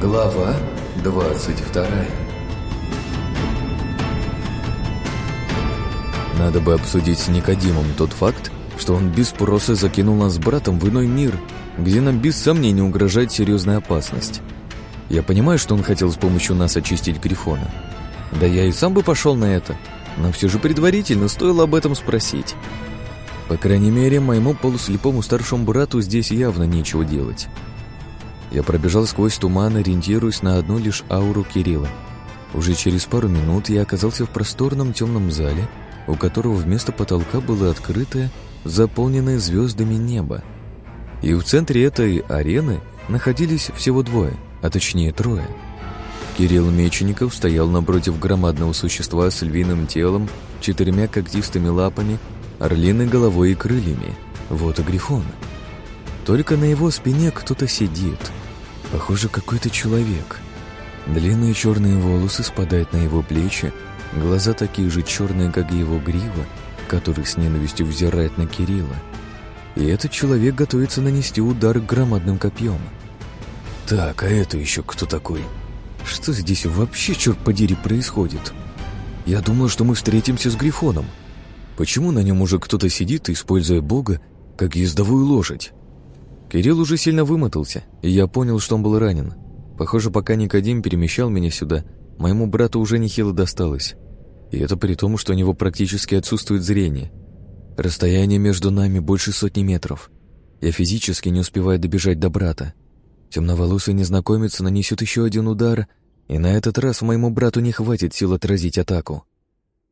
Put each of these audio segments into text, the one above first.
Глава 22 Надо бы обсудить с Никодимом тот факт, что он без спроса закинул нас с братом в иной мир, где нам без сомнения угрожает серьезная опасность. Я понимаю, что он хотел с помощью нас очистить Грифона. Да я и сам бы пошел на это, но все же предварительно стоило об этом спросить. По крайней мере, моему полуслепому старшему брату здесь явно нечего делать. Я пробежал сквозь туман, ориентируясь на одну лишь ауру Кирилла. Уже через пару минут я оказался в просторном темном зале, у которого вместо потолка было открытое, заполненное звездами небо. И в центре этой арены находились всего двое, а точнее трое. Кирилл Мечеников стоял напротив громадного существа с львиным телом, четырьмя когтистыми лапами, орлиной головой и крыльями. Вот и Грифон. Только на его спине кто-то сидит. Похоже, какой-то человек. Длинные черные волосы спадают на его плечи, глаза такие же черные, как и его грива, который с ненавистью взирает на Кирилла. И этот человек готовится нанести удар громадным копьем. Так, а это еще кто такой? Что здесь вообще, черт подери, происходит? Я думал, что мы встретимся с Грифоном. Почему на нем уже кто-то сидит, используя Бога, как ездовую лошадь? Кирилл уже сильно вымотался, и я понял, что он был ранен. Похоже, пока Никодим перемещал меня сюда, моему брату уже нехило досталось. И это при том, что у него практически отсутствует зрение. Расстояние между нами больше сотни метров. Я физически не успеваю добежать до брата. Темноволосый незнакомец нанесет еще один удар, и на этот раз моему брату не хватит сил отразить атаку.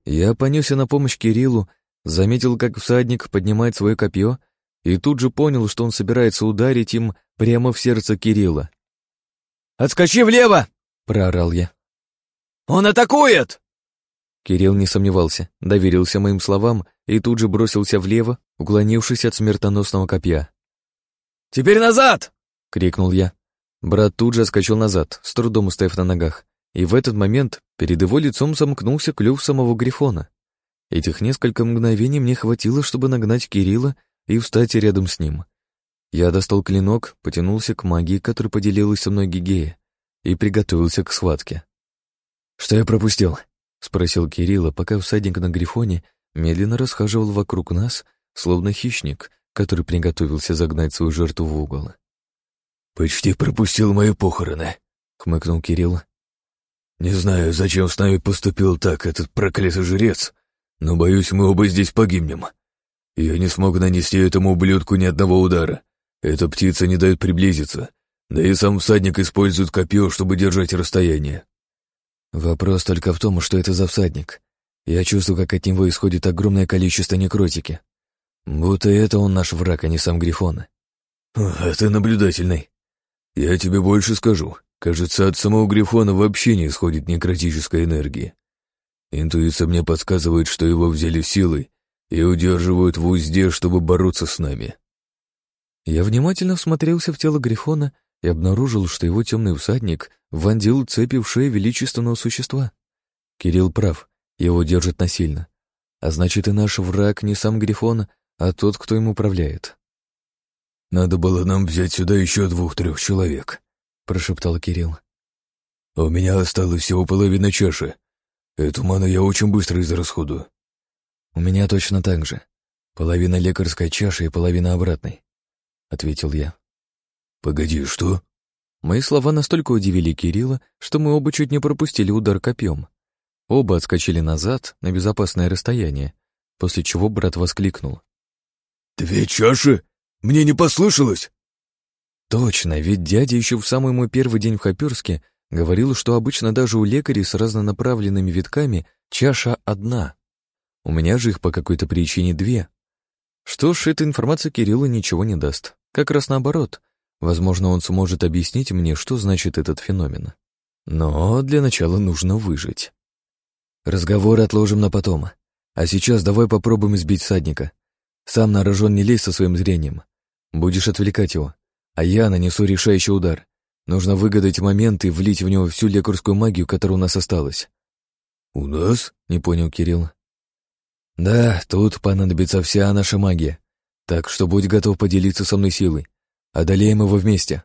Я понесся на помощь Кириллу, заметил, как всадник поднимает свое копье и тут же понял, что он собирается ударить им прямо в сердце Кирилла. «Отскочи влево!» — проорал я. «Он атакует!» Кирилл не сомневался, доверился моим словам и тут же бросился влево, уклонившись от смертоносного копья. «Теперь назад!» — крикнул я. Брат тут же отскочил назад, с трудом устояв на ногах, и в этот момент перед его лицом замкнулся клюв самого Грифона. Этих несколько мгновений мне хватило, чтобы нагнать Кирилла и встать рядом с ним. Я достал клинок, потянулся к магии, которой поделилась со мной Гигея, и приготовился к схватке. «Что я пропустил?» — спросил Кирилла, пока всадник на Грифоне медленно расхаживал вокруг нас, словно хищник, который приготовился загнать свою жертву в угол. «Почти пропустил мои похороны», — хмыкнул Кирилл. «Не знаю, зачем с нами поступил так этот проклятый жрец, но, боюсь, мы оба здесь погибнем. Я не смог нанести этому ублюдку ни одного удара. Эта птица не дает приблизиться, да и сам всадник использует копье, чтобы держать расстояние». «Вопрос только в том, что это за всадник. Я чувствую, как от него исходит огромное количество некротики. Будто это он наш враг, а не сам Грифон». «А ты наблюдательный», я тебе больше скажу. Кажется, от самого Грифона вообще не исходит некротической энергии. Интуиция мне подсказывает, что его взяли силой и удерживают в узде, чтобы бороться с нами. Я внимательно всмотрелся в тело Грифона и обнаружил, что его темный всадник вонзил цепи в шею величественного существа. Кирилл прав, его держат насильно. А значит, и наш враг не сам Грифон, а тот, кто им управляет. «Надо было нам взять сюда еще двух-трех человек», — прошептал Кирилл. «У меня осталось всего половина чаши. Эту ману я очень быстро израсходую». «У меня точно так же. Половина лекарской чаши и половина обратной», — ответил я. «Погоди, что?» Мои слова настолько удивили Кирилла, что мы оба чуть не пропустили удар копьем. Оба отскочили назад на безопасное расстояние, после чего брат воскликнул. «Две чаши? Мне не послышалось!» Точно, ведь дядя еще в самый мой первый день в Хоперске говорил, что обычно даже у лекарей с разнонаправленными витками чаша одна. У меня же их по какой-то причине две. Что ж, эта информация Кириллу ничего не даст. Как раз наоборот. Возможно, он сможет объяснить мне, что значит этот феномен. Но для начала нужно выжить. Разговор отложим на потом. А сейчас давай попробуем избить всадника. Сам на рожон не лезь со своим зрением. Будешь отвлекать его, а я нанесу решающий удар. Нужно выгадать момент и влить в него всю лекарскую магию, которая у нас осталась». «У нас?» — не понял Кирилл. «Да, тут понадобится вся наша магия. Так что будь готов поделиться со мной силой. Одолеем его вместе.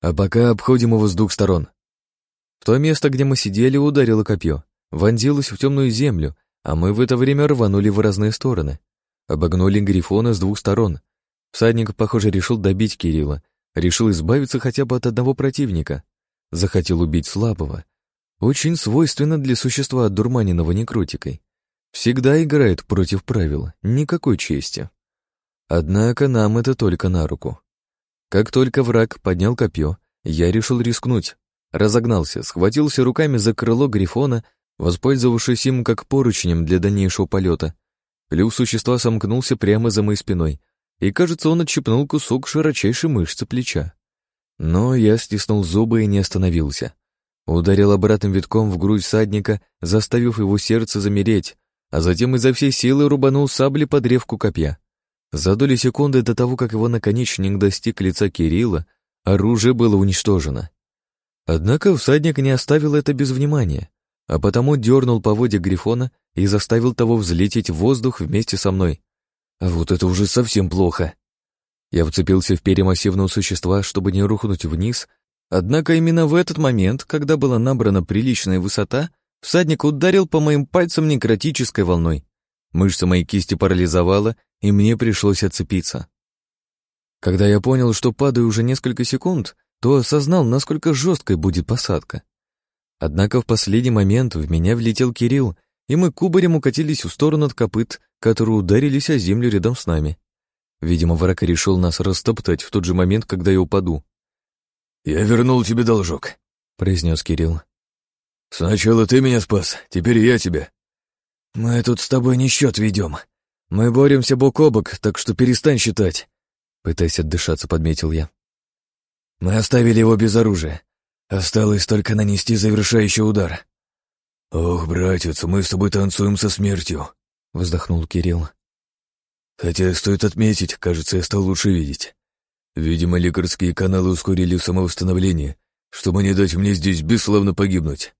А пока обходим его с двух сторон. то место, где мы сидели, ударило копье, вонзилось в темную землю, а мы в это время рванули в разные стороны. Обогнули Грифона с двух сторон. Всадник, похоже, решил добить Кирилла, решил избавиться хотя бы от одного противника. Захотел убить слабого. Очень свойственно для существа, отдурманенного некротикой. Всегда играет против правил, никакой чести. Однако нам это только на руку. Как только враг поднял копье, я решил рискнуть. Разогнался, схватился руками за крыло Грифона, воспользовавшись им как поручнем для дальнейшего полета. Клюв существа сомкнулся прямо за моей спиной, и, кажется, он отщипнул кусок широчайшей мышцы плеча. Но я стиснул зубы и не остановился. Ударил обратным витком в грудь садника, заставив его сердце замереть, а затем изо всей силы рубанул сабли под древку копья. За доли секунды до того, как его наконечник достиг лица Кирилла, оружие было уничтожено. Однако всадник не оставил это без внимания, а потому дернул поводья Грифона и заставил того взлететь в воздух вместе со мной. А вот это уже совсем плохо. Я вцепился в перья массивного существа, чтобы не рухнуть вниз, однако именно в этот момент, когда была набрана приличная высота, всадник ударил по моим пальцам некротической волной. Мышцы моей кисти парализовала, и мне пришлось отцепиться. Когда я понял, что падаю уже несколько секунд, то осознал, насколько жесткой будет посадка. Однако в последний момент в меня влетел Кирилл, и мы кубарем укатились в сторону от копыт, которые ударились о землю рядом с нами. Видимо, враг решил нас растоптать в тот же момент, когда я упаду. «Я вернул тебе должок», — произнес Кирилл. «Сначала ты меня спас, теперь я тебя». «Мы тут с тобой не счет ведем. Мы боремся бок о бок, так что перестань считать», — пытаясь отдышаться, подметил я. «Мы оставили его без оружия. Осталось только нанести завершающий удар». «Ох, братец, мы с тобой танцуем со смертью», — вздохнул Кирилл. «Хотя стоит отметить, кажется, я стал лучше видеть. Видимо, лекарские каналы ускорили самовосстановление, чтобы не дать мне здесь бесславно погибнуть».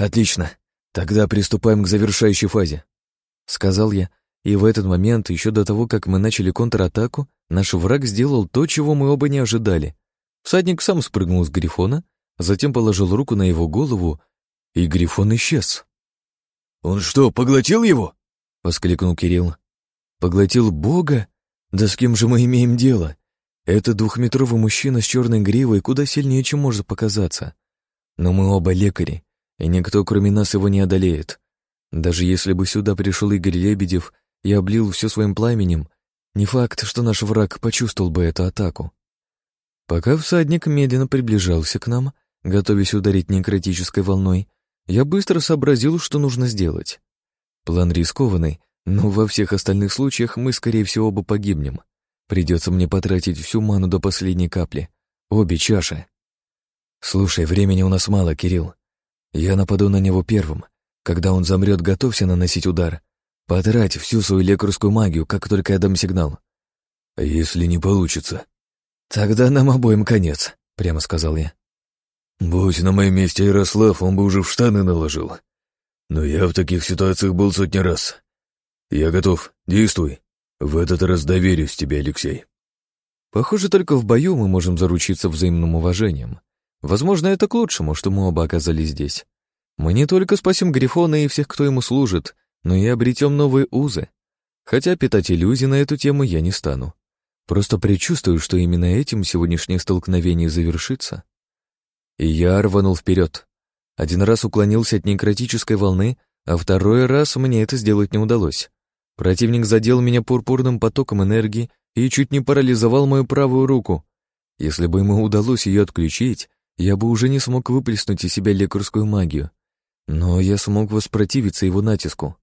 «Отлично. Тогда приступаем к завершающей фазе», — сказал я, и в этот момент, еще до того, как мы начали контратаку, наш враг сделал то, чего мы оба не ожидали. Всадник сам спрыгнул с Грифона, затем положил руку на его голову, и Грифон исчез. «Он что, поглотил его?» — воскликнул Кирилл. «Поглотил Бога? Да с кем же мы имеем дело? Это двухметровый мужчина с черной гривой куда сильнее, чем может показаться. Но мы оба лекари, и никто, кроме нас, его не одолеет. Даже если бы сюда пришел Игорь Лебедев и облил все своим пламенем, не факт, что наш враг почувствовал бы эту атаку. Пока всадник медленно приближался к нам, готовясь ударить некротической волной, я быстро сообразил, что нужно сделать. План рискованный, но во всех остальных случаях мы, скорее всего, оба погибнем. Придется мне потратить всю ману до последней капли. Обе чаши. Слушай, времени у нас мало, Кирилл. Я нападу на него первым. Когда он замрет, готовься наносить удар. Потрать всю свою лекарскую магию, как только я дам сигнал. Если не получится? Тогда нам обоим конец, прямо сказал я. Будь на моем месте Ярослав, он бы уже в штаны наложил. Но я в таких ситуациях был сотни раз. Я готов, действуй. В этот раз доверюсь тебе, Алексей. Похоже, только в бою мы можем заручиться взаимным уважением. Возможно, это к лучшему, что мы оба оказались здесь. Мы не только спасем Грифона и всех, кто ему служит, но и обретем новые узы. Хотя питать иллюзии на эту тему я не стану. Просто предчувствую, что именно этим сегодняшнее столкновение завершится. И я рванул вперед. Один раз уклонился от некротической волны, а второй раз мне это сделать не удалось. Противник задел меня пурпурным потоком энергии и чуть не парализовал мою правую руку. Если бы ему удалось ее отключить, я бы уже не смог выплеснуть из себя лекарскую магию. Но я смог воспротивиться его натиску.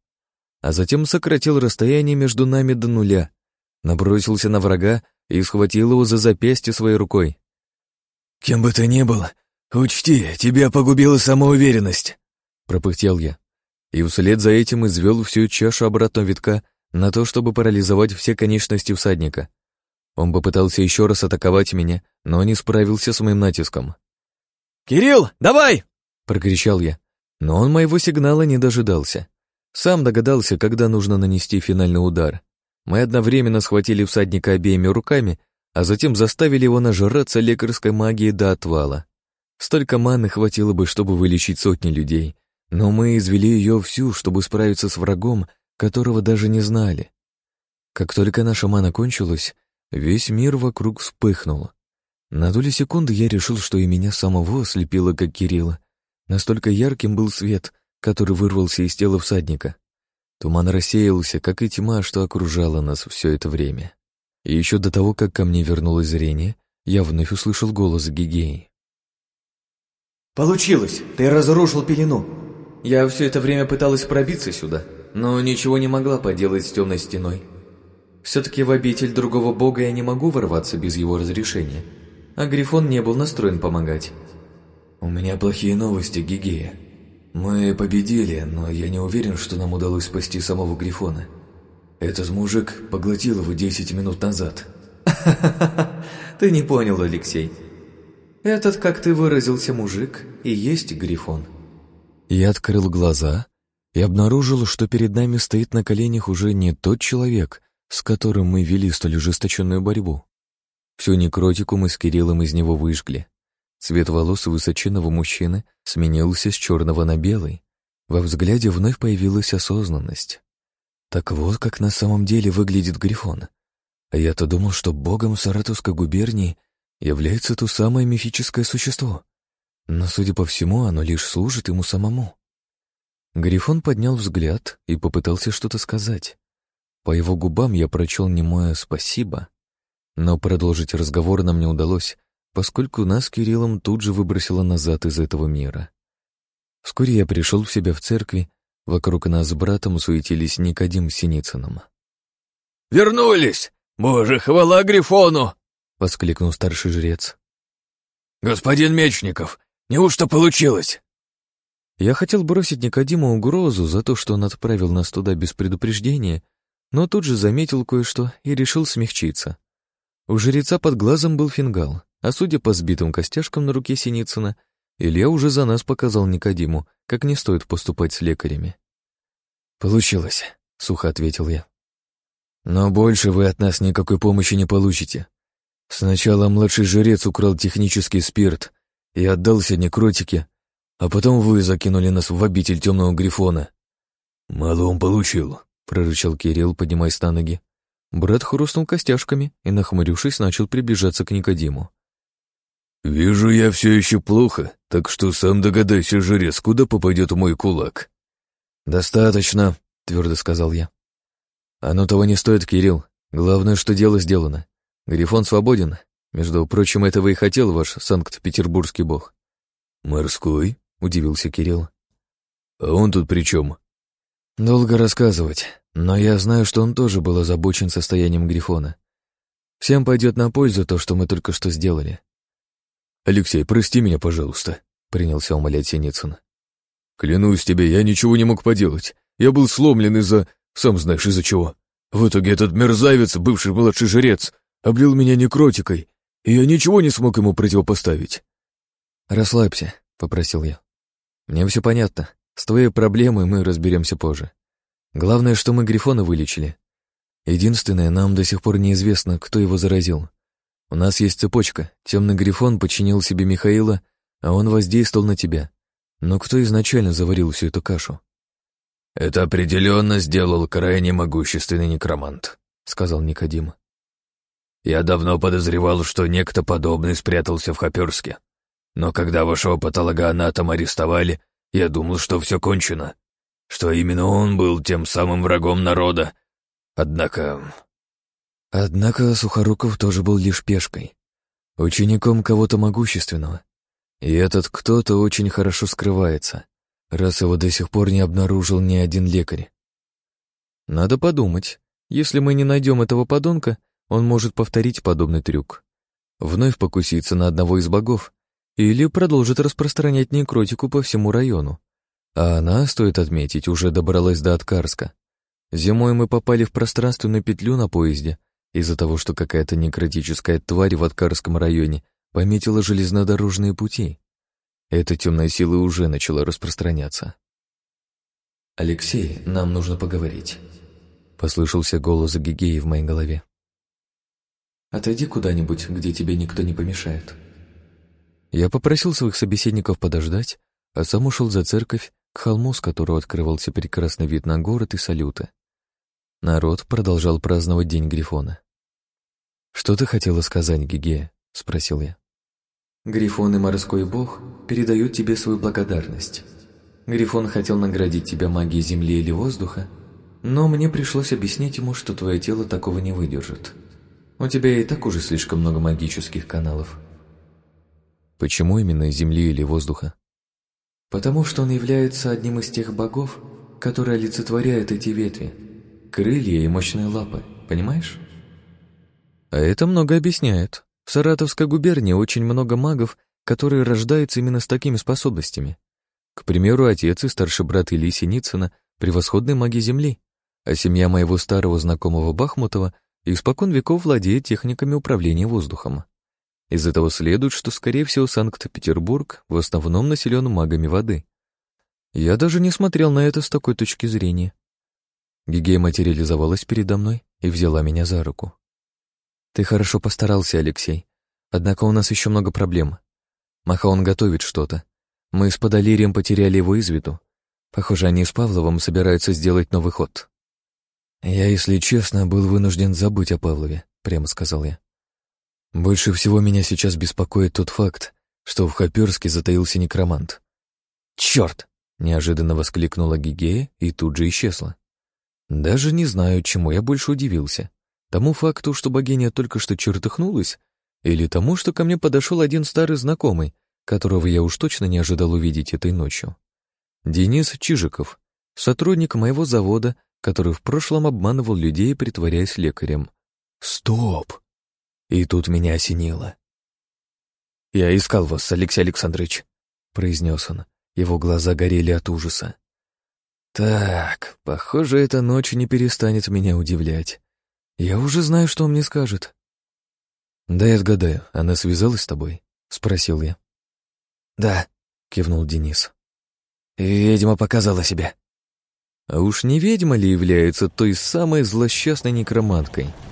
А затем сократил расстояние между нами до нуля, набросился на врага и схватил его за запястье своей рукой. «Кем бы ты ни был, «Учти, тебя погубила самоуверенность», — пропыхтел я. И вслед за этим извел всю чашу обратного витка на то, чтобы парализовать все конечности всадника. Он попытался еще раз атаковать меня, но не справился с моим натиском. «Кирилл, давай!» — прокричал я, но он моего сигнала не дожидался. Сам догадался, когда нужно нанести финальный удар. Мы одновременно схватили всадника обеими руками, а затем заставили его нажраться лекарской магией до отвала. Столько маны хватило бы, чтобы вылечить сотни людей, но мы извели ее всю, чтобы справиться с врагом, которого даже не знали. Как только наша мана кончилась, весь мир вокруг вспыхнул. На доли секунды я решил, что и меня самого ослепило, как Кирилла. Настолько ярким был свет, который вырвался из тела всадника. Туман рассеялся, как и тьма, что окружала нас все это время. И еще до того, как ко мне вернулось зрение, я вновь услышал голос Гигеи. «Получилось! Ты разрушил пелену!» Я все это время пыталась пробиться сюда, но ничего не могла поделать с темной стеной. Все-таки в обитель другого бога я не могу ворваться без его разрешения, а Грифон не был настроен помогать. «У меня плохие новости, Гигея. Мы победили, но я не уверен, что нам удалось спасти самого Грифона. Этот мужик поглотил его десять минут назад». Ты не понял, Алексей. Этот, как ты выразился, мужик, и есть Грифон. Я открыл глаза и обнаружил, что перед нами стоит на коленях уже не тот человек, с которым мы вели столь ожесточенную борьбу. Всю некротику мы с Кириллом из него выжгли. Цвет волос высоченного мужчины сменился с черного на белый. Во взгляде вновь появилась осознанность. Так вот, как на самом деле выглядит Грифон. А я-то думал, что богом Саратовской губернии является то самое мифическое существо. Но, судя по всему, оно лишь служит ему самому. Грифон поднял взгляд и попытался что-то сказать. По его губам я прочел немое «спасибо», но продолжить разговор нам не удалось, поскольку нас Кириллом тут же выбросило назад из этого мира. Вскоре я пришел в себя в церкви, вокруг нас с братом суетились Никодим с Синицыным. «Вернулись! Боже, хвала Грифону!» — воскликнул старший жрец. «Господин Мечников, неужто получилось?» Я хотел бросить Никодиму угрозу за то, что он отправил нас туда без предупреждения, но тут же заметил кое-что и решил смягчиться. У жреца под глазом был фингал, а судя по сбитым костяшкам на руке Синицына, Илья уже за нас показал Никодиму, как не стоит поступать с лекарями. «Получилось», — сухо ответил я. «Но больше вы от нас никакой помощи не получите. Сначала младший жрец украл технический спирт и отдался некротике, а потом вы закинули нас в обитель темного грифона». «Мало он получил», — прорычал Кирилл, поднимаясь на ноги. Брат хрустнул костяшками и, нахмурившись, начал приближаться к Никодиму. «Вижу я все еще плохо, так что сам догадайся, жрец, куда попадет мой кулак». «Достаточно», — твердо сказал я. «Оно того не стоит, Кирилл. Главное, что дело сделано. Грифон свободен. Между прочим, этого и хотел ваш Санкт-Петербургский бог». «Морской?» — удивился Кирилл. «А он тут при чем?» «Долго рассказывать. Но я знаю, что он тоже был озабочен состоянием Грифона. Всем пойдет на пользу то, что мы только что сделали. «Алексей, прости меня, пожалуйста», — принялся умолять Синицын. «Клянусь тебе, я ничего не мог поделать. Я был сломлен из-за... сам знаешь из-за чего. В итоге этот мерзавец, бывший младший жрец, облил меня некротикой, и я ничего не смог ему противопоставить». «Расслабься», — попросил я. «Мне все понятно. С твоей проблемой мы разберемся позже. Главное, что мы Грифона вылечили. Единственное, нам до сих пор неизвестно, кто его заразил. У нас есть цепочка. Темный Грифон подчинил себе Михаила, а он воздействовал на тебя. Но кто изначально заварил всю эту кашу? «Это определенно сделал крайне могущественный некромант», — сказал Никодим. «Я давно подозревал, что некто подобный спрятался в Хоперске. Но когда вашего патологоанатома арестовали, я думал, что все кончено что именно он был тем самым врагом народа. Однако... Однако Сухоруков тоже был лишь пешкой, учеником кого-то могущественного. И этот кто-то очень хорошо скрывается, раз его до сих пор не обнаружил ни один лекарь. Надо подумать, если мы не найдем этого подонка, он может повторить подобный трюк. Вновь покуситься на одного из богов или продолжит распространять некротику по всему району. А она, стоит отметить, уже добралась до Откарска. Зимой мы попали в пространственную петлю на поезде из-за того, что какая-то некротическая тварь в Откарском районе пометила железнодорожные пути. Эта темная сила уже начала распространяться. «Алексей, нам нужно поговорить», — послышался голос Гигеи в моей голове. «Отойди куда-нибудь, где тебе никто не помешает». Я попросил своих собеседников подождать, а сам ушел за церковь к холму, с которого открывался прекрасный вид на город и салюты. Народ продолжал праздновать День Грифона. «Что ты хотела сказать, Гигея?» — спросил я. «Грифон и морской бог передают тебе свою благодарность. Грифон хотел наградить тебя магией земли или воздуха, но мне пришлось объяснить ему, что твое тело такого не выдержит. У тебя и так уже слишком много магических каналов». «Почему именно земли или воздуха?» «Потому что он является одним из тех богов, которые олицетворяют эти ветви. Крылья и мощные лапы, понимаешь?» А это много объясняет. В Саратовской губернии очень много магов, которые рождаются именно с такими способностями. К примеру, отец и старший брат Ильи Синицына — превосходные маги Земли, а семья моего старого знакомого Бахмутова испокон веков владеет техниками управления воздухом. Из этого следует, что, скорее всего, Санкт-Петербург в основном населен магами воды. Я даже не смотрел на это с такой точки зрения. Гигея материализовалась передо мной и взяла меня за руку. Ты хорошо постарался, Алексей. Однако у нас еще много проблем. Махаон готовит что-то. Мы с Подолирием потеряли его из виду. Похоже, они с Павловым собираются сделать новый ход. Я, если честно, был вынужден забыть о Павлове, прямо сказал я. Больше всего меня сейчас беспокоит тот факт, что в Хоперске затаился некромант. «Черт!» — неожиданно воскликнула Гигея и тут же исчезла. Даже не знаю, чему я больше удивился. Тому факту, что богиня только что чертыхнулась, или тому, что ко мне подошел один старый знакомый, которого я уж точно не ожидал увидеть этой ночью. Денис Чижиков, сотрудник моего завода, который в прошлом обманывал людей, притворяясь лекарем. Стоп! И тут меня осенило. «Я искал вас, Алексей Александрович», — произнес он. Его глаза горели от ужаса. «Так, похоже, эта ночь не перестанет меня удивлять. «Я уже знаю, что он мне скажет». «Да я отгадаю, она связалась с тобой?» — спросил я. «Да», — кивнул Денис. «Ведьма показала себя». А уж не ведьма ли является той самой злосчастной некроманткой —